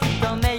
qui t'emmène